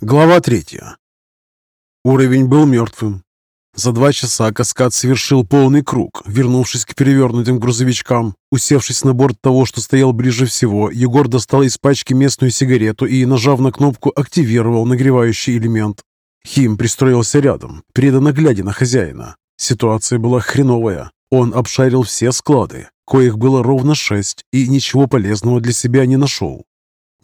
Глава третья. Уровень был мертвым. За два часа каскад совершил полный круг, вернувшись к перевернутым грузовичкам. Усевшись на борт того, что стоял ближе всего, Егор достал из пачки местную сигарету и, нажав на кнопку, активировал нагревающий элемент. Хим пристроился рядом, преданно глядя на хозяина. Ситуация была хреновая. Он обшарил все склады, коих было ровно шесть, и ничего полезного для себя не нашел.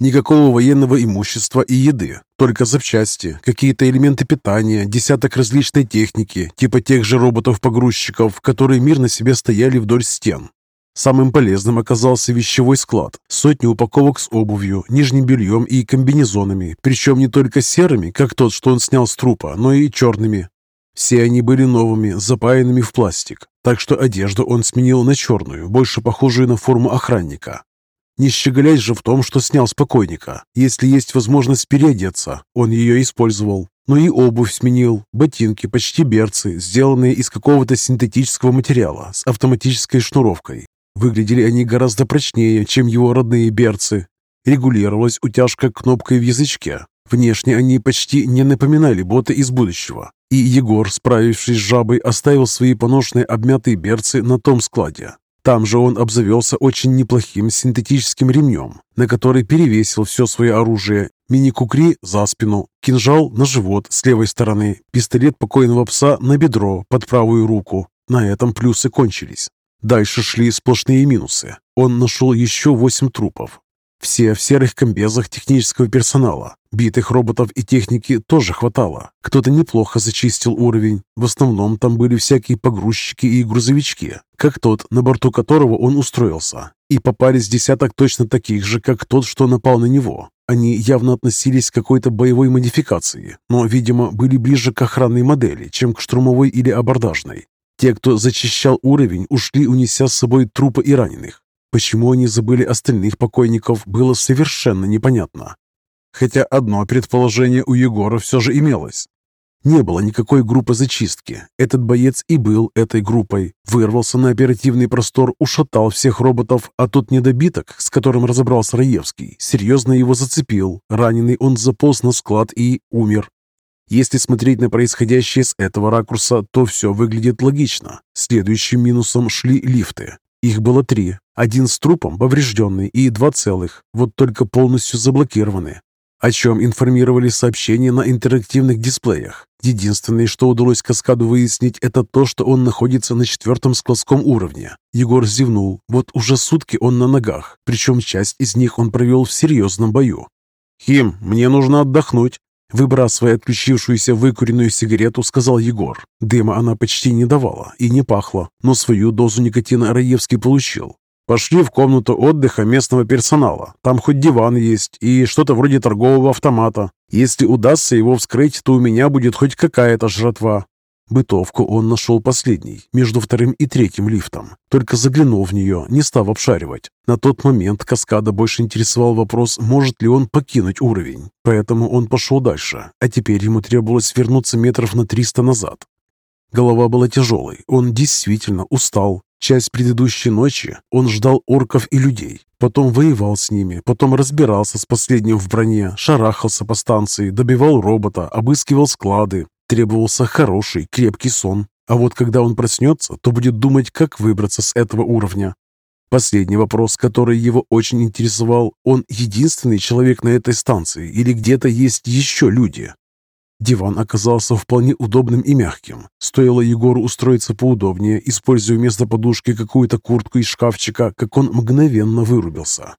Никакого военного имущества и еды, только запчасти, какие-то элементы питания, десяток различной техники, типа тех же роботов-погрузчиков, которые мирно себе стояли вдоль стен. Самым полезным оказался вещевой склад. Сотни упаковок с обувью, нижним бельем и комбинезонами, причем не только серыми, как тот, что он снял с трупа, но и черными. Все они были новыми, запаянными в пластик, так что одежду он сменил на черную, больше похожую на форму охранника. Не щеголяй же в том, что снял с покойника. Если есть возможность переодеться, он ее использовал. Но и обувь сменил, ботинки, почти берцы, сделанные из какого-то синтетического материала с автоматической шнуровкой. Выглядели они гораздо прочнее, чем его родные берцы. Регулировалась утяжка кнопкой в язычке. Внешне они почти не напоминали боты из будущего. И Егор, справившись с жабой, оставил свои поношенные обмятые берцы на том складе, там же он обзавелся очень неплохим синтетическим ремнем, на который перевесил все свое оружие. Мини-кукри за спину, кинжал на живот с левой стороны, пистолет покойного пса на бедро под правую руку. На этом плюсы кончились. Дальше шли сплошные минусы. Он нашел еще восемь трупов, все в серых комбезах технического персонала. Битых роботов и техники тоже хватало. Кто-то неплохо зачистил уровень. В основном там были всякие погрузчики и грузовички, как тот, на борту которого он устроился. И попались десяток точно таких же, как тот, что напал на него. Они явно относились к какой-то боевой модификации, но, видимо, были ближе к охранной модели, чем к штурмовой или абордажной. Те, кто зачищал уровень, ушли, унеся с собой трупы и раненых. Почему они забыли остальных покойников, было совершенно непонятно. Хотя одно предположение у Егора все же имелось. Не было никакой группы зачистки. Этот боец и был этой группой. Вырвался на оперативный простор, ушатал всех роботов, а тот недобиток, с которым разобрался Раевский, серьезно его зацепил. Раненый он заполз на склад и умер. Если смотреть на происходящее с этого ракурса, то все выглядит логично. Следующим минусом шли лифты. Их было три. Один с трупом поврежденный и два целых, вот только полностью заблокированы. О чем информировали сообщения на интерактивных дисплеях. Единственное, что удалось Каскаду выяснить, это то, что он находится на четвертом складском уровне. Егор зевнул. Вот уже сутки он на ногах, причем часть из них он провел в серьезном бою. «Хим, мне нужно отдохнуть», Выбрасывая отключившуюся выкуренную сигарету, сказал Егор. Дыма она почти не давала и не пахла, но свою дозу никотина Раевский получил. «Пошли в комнату отдыха местного персонала. Там хоть диван есть и что-то вроде торгового автомата. Если удастся его вскрыть, то у меня будет хоть какая-то жратва. Бытовку он нашел последний, между вторым и третьим лифтом. Только заглянул в нее, не став обшаривать. На тот момент Каскада больше интересовал вопрос, может ли он покинуть уровень. Поэтому он пошел дальше, а теперь ему требовалось вернуться метров на 300 назад. Голова была тяжелой, он действительно устал. Часть предыдущей ночи он ждал орков и людей, потом воевал с ними, потом разбирался с последним в броне, шарахался по станции, добивал робота, обыскивал склады, Требовался хороший, крепкий сон. А вот когда он проснется, то будет думать, как выбраться с этого уровня. Последний вопрос, который его очень интересовал, он единственный человек на этой станции или где-то есть еще люди? Диван оказался вполне удобным и мягким. Стоило Егору устроиться поудобнее, используя вместо подушки какую-то куртку из шкафчика, как он мгновенно вырубился.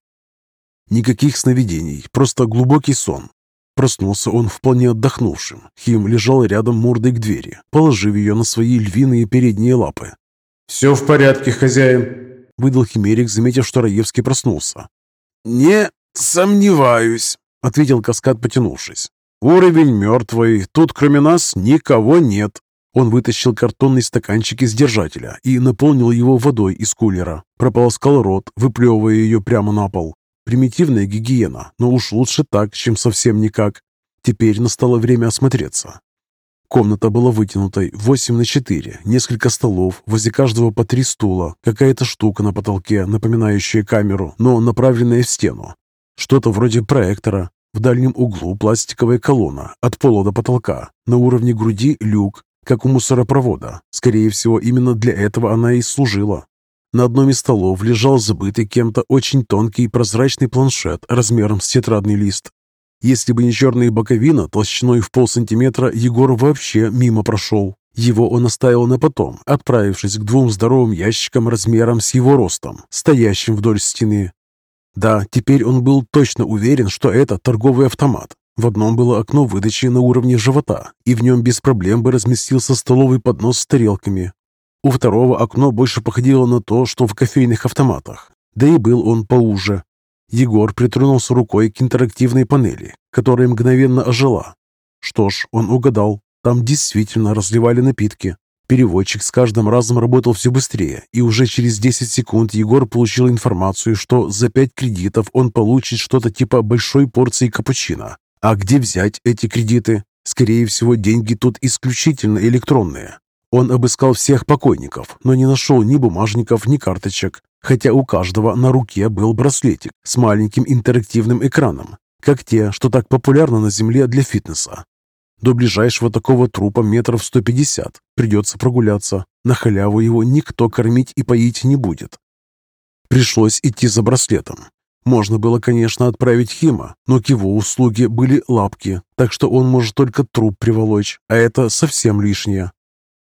Никаких сновидений, просто глубокий сон. Проснулся он вполне отдохнувшим. Хим лежал рядом мордой к двери, положив ее на свои львиные передние лапы. «Все в порядке, хозяин», — выдал Химерик, заметив, что Раевский проснулся. «Не сомневаюсь», — ответил Каскад, потянувшись. «Уровень мертвый. Тут кроме нас никого нет». Он вытащил картонный стаканчик из держателя и наполнил его водой из кулера. Прополоскал рот, выплевывая ее прямо на пол. Примитивная гигиена, но уж лучше так, чем совсем никак. Теперь настало время осмотреться. Комната была вытянутой 8 на 4, несколько столов, возле каждого по три стула, какая-то штука на потолке, напоминающая камеру, но направленная в стену. Что-то вроде проектора. В дальнем углу пластиковая колонна от пола до потолка. На уровне груди люк, как у мусоропровода. Скорее всего, именно для этого она и служила. На одном из столов лежал забытый кем-то очень тонкий прозрачный планшет размером с тетрадный лист. Если бы не черная боковина толщиной в полсантиметра, Егор вообще мимо прошел. Его он оставил на потом, отправившись к двум здоровым ящикам размером с его ростом, стоящим вдоль стены. Да, теперь он был точно уверен, что это торговый автомат. В одном было окно выдачи на уровне живота, и в нем без проблем бы разместился столовый поднос с тарелками, у второго окно больше походило на то, что в кофейных автоматах. Да и был он поуже. Егор притронулся рукой к интерактивной панели, которая мгновенно ожила. Что ж, он угадал. Там действительно разливали напитки. Переводчик с каждым разом работал все быстрее, и уже через 10 секунд Егор получил информацию, что за 5 кредитов он получит что-то типа большой порции капучино. А где взять эти кредиты? Скорее всего, деньги тут исключительно электронные. Он обыскал всех покойников, но не нашел ни бумажников, ни карточек, хотя у каждого на руке был браслетик с маленьким интерактивным экраном, как те, что так популярны на Земле для фитнеса. До ближайшего такого трупа метров 150 придется прогуляться. На халяву его никто кормить и поить не будет. Пришлось идти за браслетом. Можно было, конечно, отправить Хима, но к его услуге были лапки, так что он может только труп приволочь, а это совсем лишнее.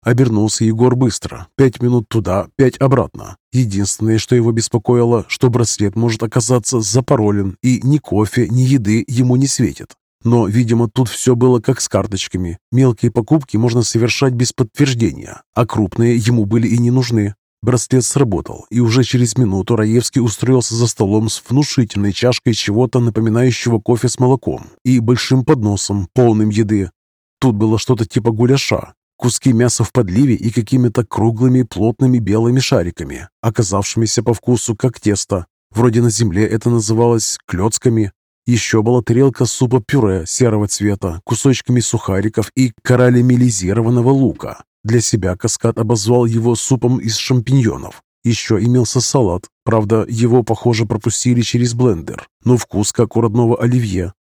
Обернулся Егор быстро. Пять минут туда, пять обратно. Единственное, что его беспокоило, что браслет может оказаться запаролен, и ни кофе, ни еды ему не светит. Но, видимо, тут все было как с карточками. Мелкие покупки можно совершать без подтверждения, а крупные ему были и не нужны. Браслет сработал, и уже через минуту Раевский устроился за столом с внушительной чашкой чего-то напоминающего кофе с молоком и большим подносом, полным еды. Тут было что-то типа гуляша, Куски мяса в подливе и какими-то круглыми плотными белыми шариками, оказавшимися по вкусу как тесто. Вроде на земле это называлось клетками. Еще была тарелка супа-пюре серого цвета, кусочками сухариков и карамелизированного лука. Для себя каскад обозвал его супом из шампиньонов. Еще имелся салат, правда, его, похоже, пропустили через блендер, но вкус как у родного оливье.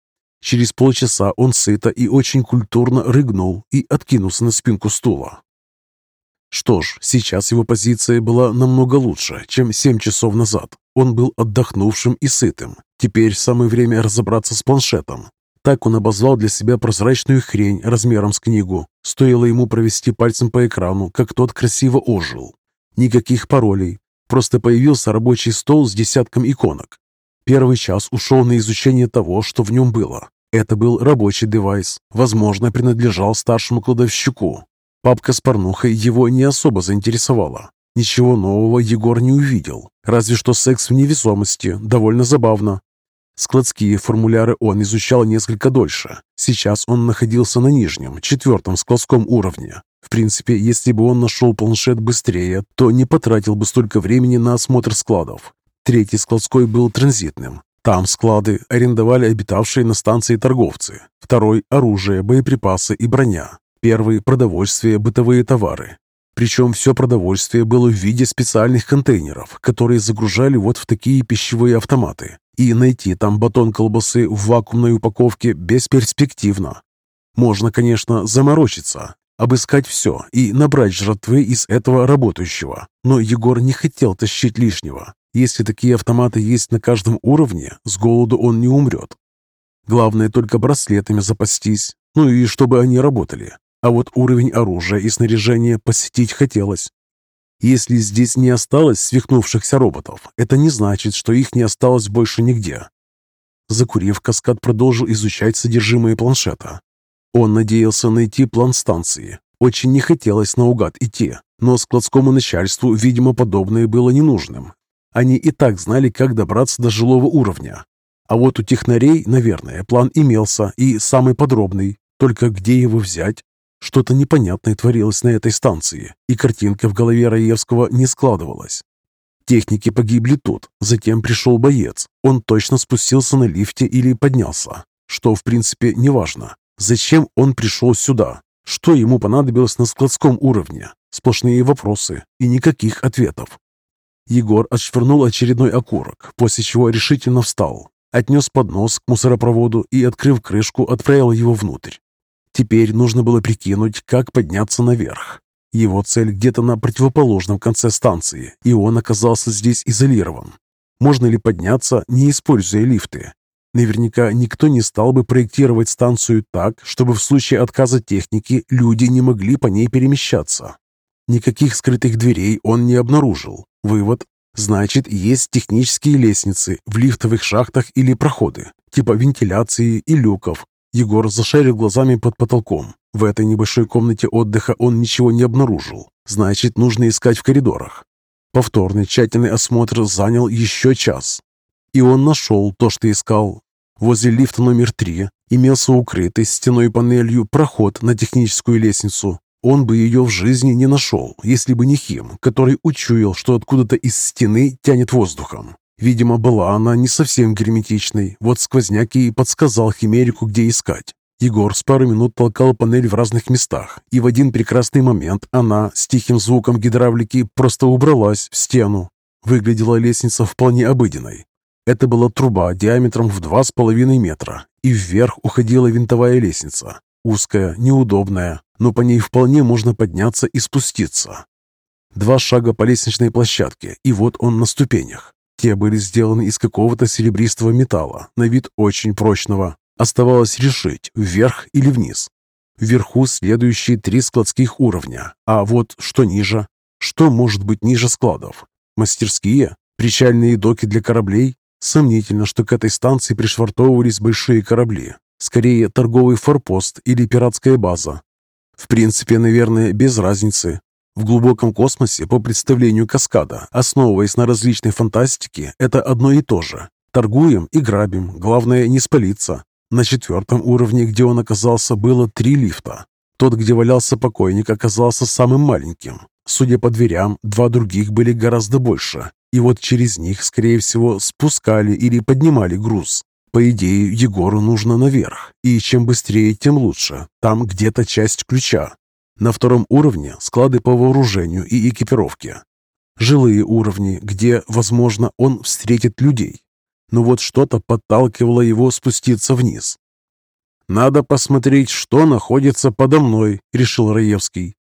Через полчаса он сыто и очень культурно рыгнул и откинулся на спинку стула. Что ж, сейчас его позиция была намного лучше, чем семь часов назад. Он был отдохнувшим и сытым. Теперь самое время разобраться с планшетом. Так он обозвал для себя прозрачную хрень размером с книгу. Стоило ему провести пальцем по экрану, как тот красиво ожил. Никаких паролей. Просто появился рабочий стол с десятком иконок. Первый час ушел на изучение того, что в нем было. Это был рабочий девайс, возможно, принадлежал старшему кладовщику. Папка с порнухой его не особо заинтересовала. Ничего нового Егор не увидел, разве что секс в невесомости, довольно забавно. Складские формуляры он изучал несколько дольше. Сейчас он находился на нижнем, четвертом складском уровне. В принципе, если бы он нашел планшет быстрее, то не потратил бы столько времени на осмотр складов. Третий складской был транзитным. Там склады арендовали обитавшие на станции торговцы. Второй – оружие, боеприпасы и броня. Первый – продовольствие, бытовые товары. Причем все продовольствие было в виде специальных контейнеров, которые загружали вот в такие пищевые автоматы. И найти там батон колбасы в вакуумной упаковке бесперспективно. Можно, конечно, заморочиться, обыскать все и набрать жратвы из этого работающего. Но Егор не хотел тащить лишнего. Если такие автоматы есть на каждом уровне, с голоду он не умрет. Главное только браслетами запастись, ну и чтобы они работали. А вот уровень оружия и снаряжения посетить хотелось. Если здесь не осталось свихнувшихся роботов, это не значит, что их не осталось больше нигде. Закурив, Каскад продолжил изучать содержимое планшета. Он надеялся найти план станции. Очень не хотелось наугад идти, но складскому начальству, видимо, подобное было ненужным. Они и так знали, как добраться до жилого уровня. А вот у технарей, наверное, план имелся и самый подробный. Только где его взять? Что-то непонятное творилось на этой станции, и картинка в голове Раевского не складывалась. Техники погибли тут, затем пришел боец. Он точно спустился на лифте или поднялся, что, в принципе, не важно. Зачем он пришел сюда? Что ему понадобилось на складском уровне? Сплошные вопросы и никаких ответов. Егор отшвырнул очередной окурок, после чего решительно встал. отнес поднос к мусоропроводу и, открыв крышку, отправил его внутрь. Теперь нужно было прикинуть, как подняться наверх. Его цель где-то на противоположном конце станции, и он оказался здесь изолирован. Можно ли подняться, не используя лифты? Наверняка никто не стал бы проектировать станцию так, чтобы в случае отказа техники люди не могли по ней перемещаться. Никаких скрытых дверей он не обнаружил. Вывод Значит, есть технические лестницы в лифтовых шахтах или проходы, типа вентиляции и люков. Егор зашарил глазами под потолком. В этой небольшой комнате отдыха он ничего не обнаружил. Значит, нужно искать в коридорах. Повторный тщательный осмотр занял еще час. И он нашел то, что искал. Возле лифта номер три имелся укрытый стеной панелью проход на техническую лестницу. Он бы ее в жизни не нашел, если бы не Хим, который учуял, что откуда-то из стены тянет воздухом. Видимо, была она не совсем герметичной, вот сквозняк и подсказал Химерику, где искать. Егор с пару минут толкал панель в разных местах, и в один прекрасный момент она с тихим звуком гидравлики просто убралась в стену. Выглядела лестница вполне обыденной. Это была труба диаметром в два с половиной метра, и вверх уходила винтовая лестница. Узкая, неудобная, но по ней вполне можно подняться и спуститься. Два шага по лестничной площадке, и вот он на ступенях. Те были сделаны из какого-то серебристого металла, на вид очень прочного. Оставалось решить, вверх или вниз. Вверху следующие три складских уровня, а вот что ниже? Что может быть ниже складов? Мастерские? Причальные доки для кораблей? Сомнительно, что к этой станции пришвартовывались большие корабли. Скорее, торговый форпост или пиратская база. В принципе, наверное, без разницы. В глубоком космосе, по представлению каскада, основываясь на различной фантастике, это одно и то же. Торгуем и грабим, главное не спалиться. На четвертом уровне, где он оказался, было три лифта. Тот, где валялся покойник, оказался самым маленьким. Судя по дверям, два других были гораздо больше. И вот через них, скорее всего, спускали или поднимали груз. По идее, Егору нужно наверх, и чем быстрее, тем лучше. Там где-то часть ключа. На втором уровне склады по вооружению и экипировке. Жилые уровни, где, возможно, он встретит людей. Но вот что-то подталкивало его спуститься вниз. «Надо посмотреть, что находится подо мной», — решил Раевский.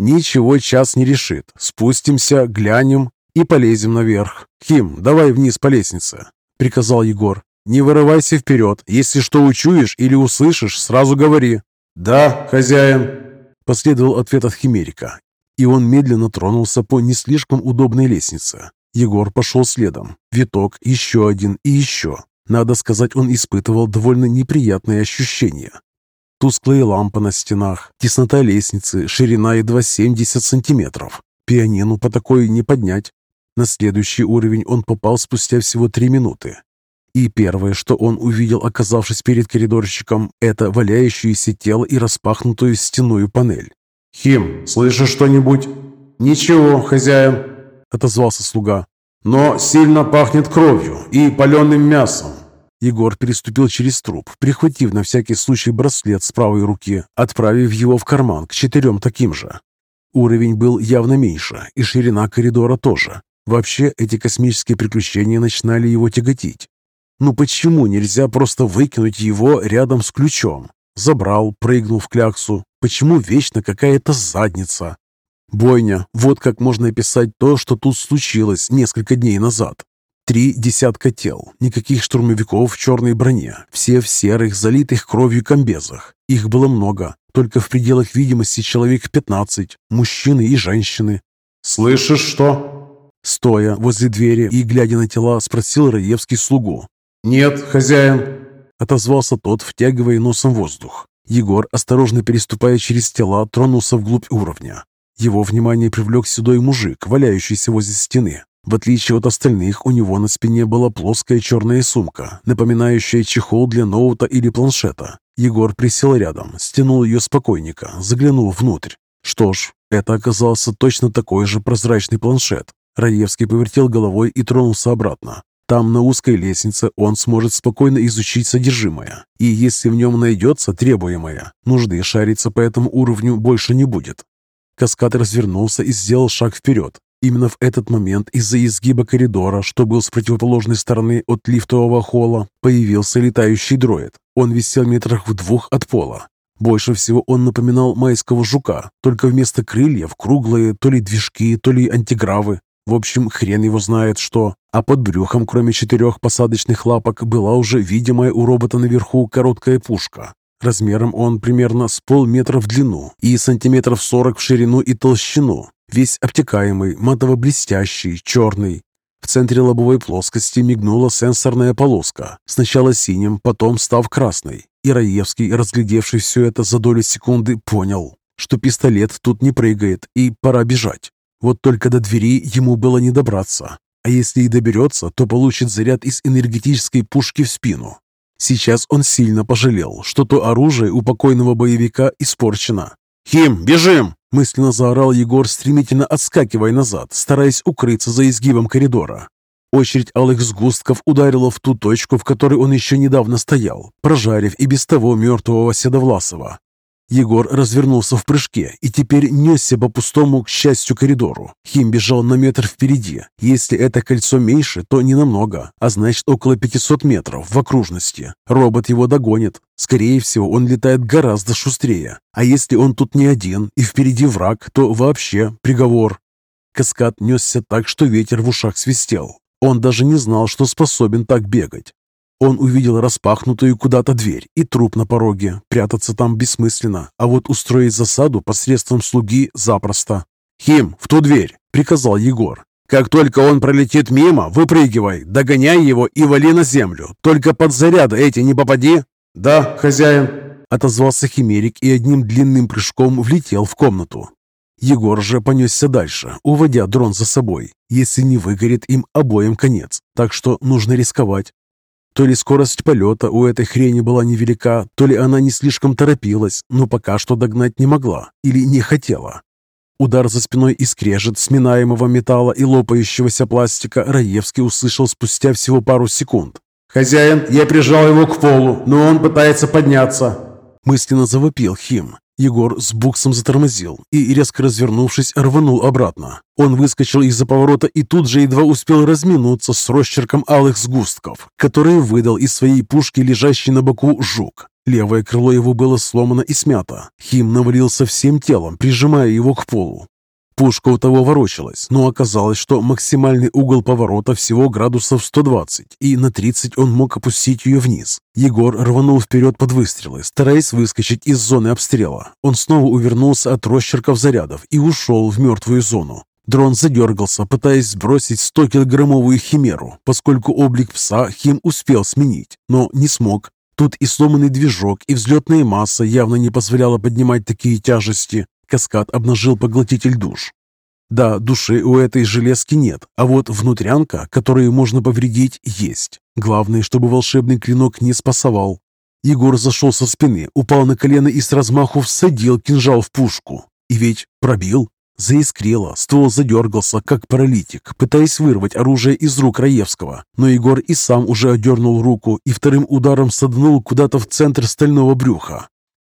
«Ничего час не решит. Спустимся, глянем и полезем наверх. Хим, давай вниз по лестнице», — приказал Егор. Не вырывайся вперед. Если что учуешь или услышишь, сразу говори». «Да, хозяин», — последовал ответ от Химерика. И он медленно тронулся по не слишком удобной лестнице. Егор пошел следом. Виток, еще один и еще. Надо сказать, он испытывал довольно неприятные ощущения. Тусклые лампы на стенах, теснота лестницы, ширина едва 70 сантиметров. Пианину по такой не поднять. На следующий уровень он попал спустя всего три минуты. И первое, что он увидел, оказавшись перед коридорщиком, это валяющееся тело и распахнутую стенную панель. «Хим, слышишь что-нибудь?» «Ничего, хозяин», — отозвался слуга. «Но сильно пахнет кровью и паленым мясом». Егор переступил через труп, прихватив на всякий случай браслет с правой руки, отправив его в карман к четырем таким же. Уровень был явно меньше, и ширина коридора тоже. Вообще, эти космические приключения начинали его тяготить. Ну почему нельзя просто выкинуть его рядом с ключом? Забрал, прыгнул в кляксу. Почему вечно какая-то задница? Бойня. Вот как можно описать то, что тут случилось несколько дней назад. Три десятка тел, никаких штурмовиков в черной броне, все в серых, залитых кровью комбезах. Их было много, только в пределах видимости человек 15, мужчины и женщины. «Слышишь что?» Стоя возле двери и глядя на тела, спросил Раевский слугу. «Нет, хозяин», — отозвался тот, втягивая носом воздух. Егор, осторожно переступая через тела, тронулся вглубь уровня. Его внимание привлек седой мужик, валяющийся возле стены. В отличие от остальных, у него на спине была плоская черная сумка, напоминающая чехол для ноута или планшета. Егор присел рядом, стянул ее спокойника, заглянул внутрь. Что ж, это оказался точно такой же прозрачный планшет. Раевский повертел головой и тронулся обратно. Там, на узкой лестнице, он сможет спокойно изучить содержимое. И если в нем найдется требуемое, нужды шариться по этому уровню больше не будет. Каскад развернулся и сделал шаг вперед. Именно в этот момент из-за изгиба коридора, что был с противоположной стороны от лифтового холла, появился летающий дроид. Он висел метрах в двух от пола. Больше всего он напоминал майского жука, только вместо крыльев круглые то ли движки, то ли антигравы. В общем, хрен его знает что. А под брюхом, кроме четырех посадочных лапок, была уже видимая у робота наверху короткая пушка. Размером он примерно с полметра в длину и сантиметров сорок в ширину и толщину. Весь обтекаемый, матово-блестящий, черный. В центре лобовой плоскости мигнула сенсорная полоска, сначала синим, потом став красной. И Раевский, разглядевший все это за долю секунды, понял, что пистолет тут не прыгает и пора бежать. Вот только до двери ему было не добраться. А если и доберется, то получит заряд из энергетической пушки в спину. Сейчас он сильно пожалел, что то оружие у покойного боевика испорчено. «Хим, бежим!» – мысленно заорал Егор, стремительно отскакивая назад, стараясь укрыться за изгибом коридора. Очередь алых сгустков ударила в ту точку, в которой он еще недавно стоял, прожарив и без того мертвого Седовласова. Егор развернулся в прыжке и теперь несся по пустому, к счастью, коридору. Хим бежал на метр впереди. Если это кольцо меньше, то не намного, а значит около 500 метров в окружности. Робот его догонит. Скорее всего, он летает гораздо шустрее. А если он тут не один и впереди враг, то вообще приговор. Каскад несся так, что ветер в ушах свистел. Он даже не знал, что способен так бегать. Он увидел распахнутую куда-то дверь и труп на пороге. Прятаться там бессмысленно, а вот устроить засаду посредством слуги запросто. «Хим, в ту дверь!» — приказал Егор. «Как только он пролетит мимо, выпрыгивай, догоняй его и вали на землю. Только под заряды эти не попади!» «Да, хозяин!» — отозвался Химерик и одним длинным прыжком влетел в комнату. Егор же понесся дальше, уводя дрон за собой. Если не выгорит, им обоим конец, так что нужно рисковать. То ли скорость полета у этой хрени была невелика, то ли она не слишком торопилась, но пока что догнать не могла или не хотела. Удар за спиной и скрежет сминаемого металла и лопающегося пластика Раевский услышал спустя всего пару секунд. «Хозяин, я прижал его к полу, но он пытается подняться!» Мысленно завопил Хим. Егор с буксом затормозил и, резко развернувшись, рванул обратно. Он выскочил из-за поворота и тут же едва успел разминуться с росчерком алых сгустков, которые выдал из своей пушки лежащий на боку жук. Левое крыло его было сломано и смято. Хим навалился всем телом, прижимая его к полу. Пушка у того ворочалась, но оказалось, что максимальный угол поворота всего градусов 120, и на 30 он мог опустить ее вниз. Егор рванул вперед под выстрелы, стараясь выскочить из зоны обстрела. Он снова увернулся от росчерков зарядов и ушел в мертвую зону. Дрон задергался, пытаясь сбросить 100-килограммовую химеру, поскольку облик пса Хим успел сменить, но не смог. Тут и сломанный движок, и взлетная масса явно не позволяла поднимать такие тяжести. Каскад обнажил поглотитель душ. Да, души у этой железки нет, а вот внутрянка, которую можно повредить, есть. Главное, чтобы волшебный клинок не спасовал. Егор зашел со спины, упал на колено и с размаху всадил кинжал в пушку. И ведь пробил. Заискрело, ствол задергался, как паралитик, пытаясь вырвать оружие из рук Раевского. Но Егор и сам уже одернул руку и вторым ударом саднул куда-то в центр стального брюха.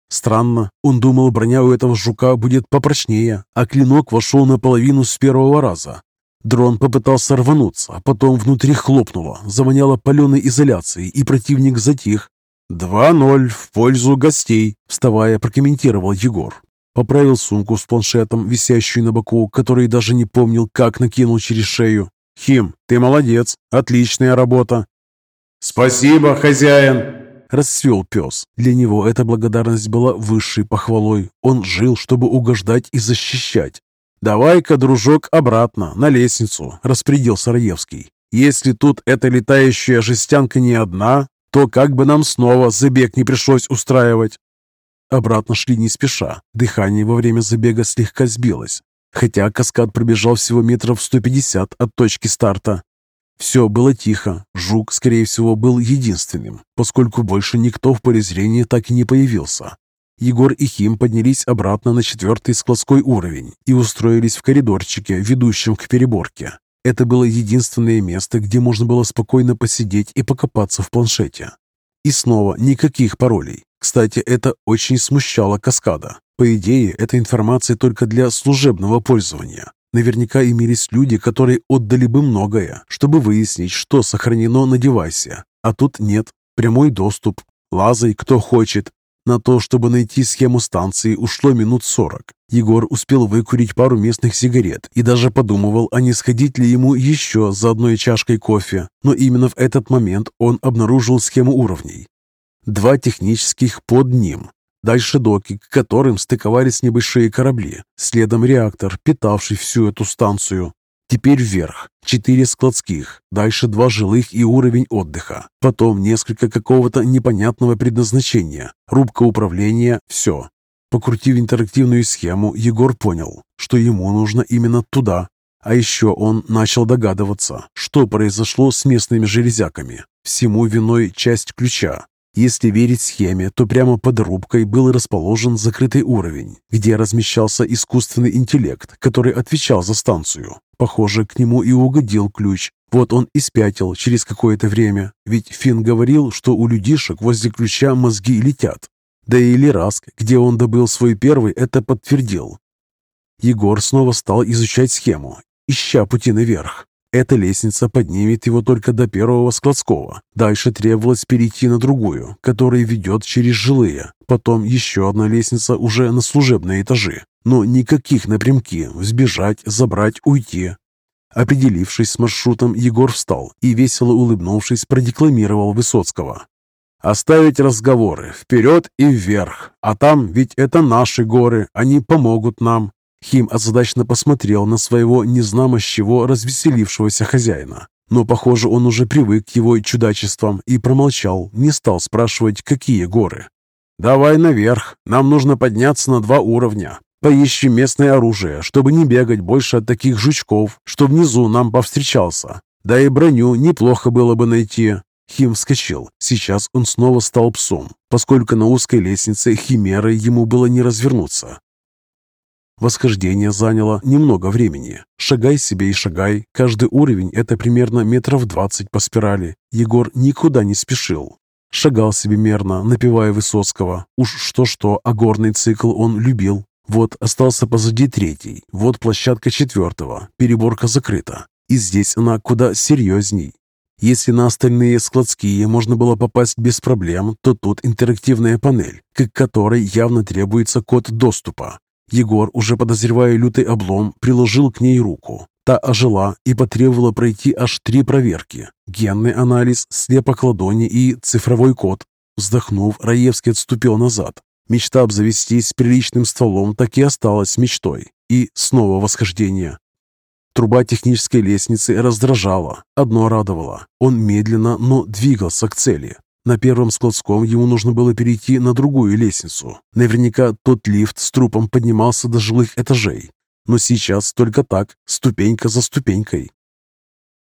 Странно, он думал, броня у этого жука будет попрочнее, а клинок вошел наполовину с первого раза. Дрон попытался рвануться, а потом внутри хлопнуло, завоняло паленой изоляцией, и противник затих. «Два ноль в пользу гостей», — вставая, прокомментировал Егор. Поправил сумку с планшетом, висящую на боку, который даже не помнил, как накинул через шею. «Хим, ты молодец, отличная работа». «Спасибо, хозяин», Расцвел пес. Для него эта благодарность была высшей похвалой. Он жил, чтобы угождать и защищать. «Давай-ка, дружок, обратно, на лестницу», — распорядился Раевский. «Если тут эта летающая жестянка не одна, то как бы нам снова забег не пришлось устраивать». Обратно шли не спеша. Дыхание во время забега слегка сбилось. Хотя каскад пробежал всего метров 150 от точки старта. Все было тихо. Жук, скорее всего, был единственным, поскольку больше никто в поле зрения так и не появился. Егор и Хим поднялись обратно на четвертый складской уровень и устроились в коридорчике, ведущем к переборке. Это было единственное место, где можно было спокойно посидеть и покопаться в планшете. И снова никаких паролей. Кстати, это очень смущало каскада. По идее, эта информация только для служебного пользования. Наверняка имелись люди, которые отдали бы многое, чтобы выяснить, что сохранено на девайсе. А тут нет. Прямой доступ. Лазай, кто хочет. На то, чтобы найти схему станции, ушло минут сорок. Егор успел выкурить пару местных сигарет и даже подумывал, а не сходить ли ему еще за одной чашкой кофе. Но именно в этот момент он обнаружил схему уровней. Два технических под ним. Дальше доки, к которым стыковались небольшие корабли. Следом реактор, питавший всю эту станцию. Теперь вверх. Четыре складских. Дальше два жилых и уровень отдыха. Потом несколько какого-то непонятного предназначения. Рубка управления. Все. Покрутив интерактивную схему, Егор понял, что ему нужно именно туда. А еще он начал догадываться, что произошло с местными железяками. Всему виной часть ключа, если верить схеме, то прямо под рубкой был расположен закрытый уровень, где размещался искусственный интеллект, который отвечал за станцию. Похоже, к нему и угодил ключ. Вот он и спятил через какое-то время, ведь Финн говорил, что у людишек возле ключа мозги летят. Да и Лераск, где он добыл свой первый, это подтвердил. Егор снова стал изучать схему, ища пути наверх. Эта лестница поднимет его только до первого складского. Дальше требовалось перейти на другую, которая ведет через жилые. Потом еще одна лестница уже на служебные этажи. Но никаких напрямки взбежать, забрать, уйти. Определившись с маршрутом, Егор встал и, весело улыбнувшись, продекламировал Высоцкого. «Оставить разговоры, вперед и вверх, а там ведь это наши горы, они помогут нам, Хим озадаченно посмотрел на своего незнамо с чего развеселившегося хозяина. Но, похоже, он уже привык к его чудачествам и промолчал, не стал спрашивать, какие горы. «Давай наверх, нам нужно подняться на два уровня. Поищем местное оружие, чтобы не бегать больше от таких жучков, что внизу нам повстречался. Да и броню неплохо было бы найти». Хим вскочил. Сейчас он снова стал псом, поскольку на узкой лестнице химеры ему было не развернуться. Восхождение заняло немного времени. Шагай себе и шагай. Каждый уровень – это примерно метров двадцать по спирали. Егор никуда не спешил. Шагал себе мерно, напевая Высоцкого. Уж что-что, а горный цикл он любил. Вот остался позади третий, вот площадка четвертого, переборка закрыта. И здесь она куда серьезней. Если на остальные складские можно было попасть без проблем, то тут интерактивная панель, к которой явно требуется код доступа. Егор, уже подозревая лютый облом, приложил к ней руку. Та ожила и потребовала пройти аж три проверки. Генный анализ, слепок ладони и цифровой код. Вздохнув, Раевский отступил назад. Мечта обзавестись приличным стволом так и осталась мечтой. И снова восхождение. Труба технической лестницы раздражала. Одно радовало. Он медленно, но двигался к цели. На первом складском ему нужно было перейти на другую лестницу. Наверняка тот лифт с трупом поднимался до жилых этажей. Но сейчас только так, ступенька за ступенькой.